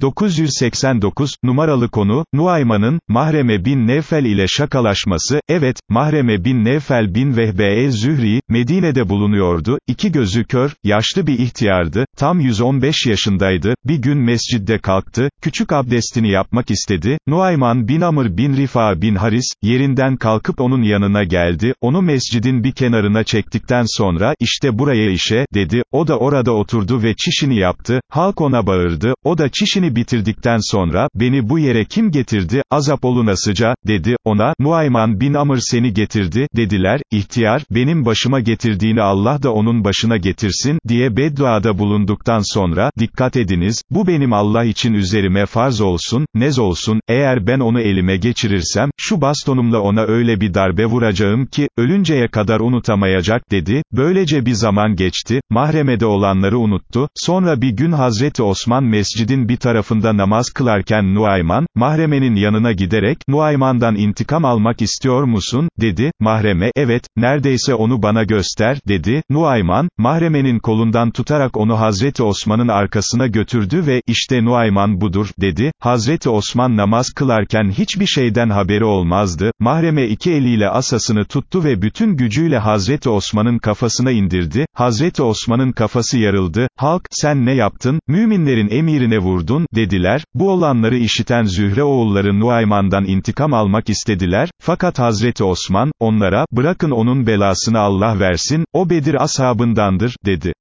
989, numaralı konu, Nuayman'ın, Mahreme bin Nevfel ile şakalaşması, evet, Mahreme bin Nevfel bin Vehbe Zühri, Medine'de bulunuyordu, iki gözü kör, yaşlı bir ihtiyardı, tam 115 yaşındaydı, bir gün mescidde kalktı, küçük abdestini yapmak istedi, Nuayman bin Amr bin Rifa bin Haris, yerinden kalkıp onun yanına geldi, onu mescidin bir kenarına çektikten sonra, işte buraya işe, dedi, o da orada oturdu ve çişini yaptı, halk ona bağırdı, o da çişini bitirdikten sonra, beni bu yere kim getirdi, azap olunasıca, dedi, ona, Nuayman bin Amr seni getirdi, dediler, ihtiyar, benim başıma getirdiğini Allah da onun başına getirsin, diye bedduada bulunduktan sonra, dikkat ediniz, bu benim Allah için üzerime farz olsun, nez olsun, eğer ben onu elime geçirirsem, şu bastonumla ona öyle bir darbe vuracağım ki, ölünceye kadar unutamayacak, dedi, böylece bir zaman geçti, mahremede olanları unuttu, sonra bir gün Hazreti Osman mescidin bir tarafında namaz kılarken Nuayman, mahremenin yanına giderek, Nuayman'dan intikam almak istiyor musun, dedi, mahreme, evet, neredeyse onu bana göster, dedi, Nuayman, mahremenin kolundan tutarak onu Hazreti Osman'ın arkasına götürdü ve, işte Nuayman budur, dedi, Hazreti Osman namaz kılarken hiçbir şeyden haberi olmazdı, mahreme iki eliyle asasını tuttu ve bütün gücüyle Hazreti Osman'ın kafasına indirdi, Hazreti Osman'ın kafası yarıldı, halk, sen ne yaptın, müminlerin emirine vurdun, dediler, bu olanları işiten Zühre oğulları Nuayman'dan intikam almak istediler, fakat Hazreti Osman, onlara, bırakın onun belasını Allah versin, o Bedir ashabındandır, dedi.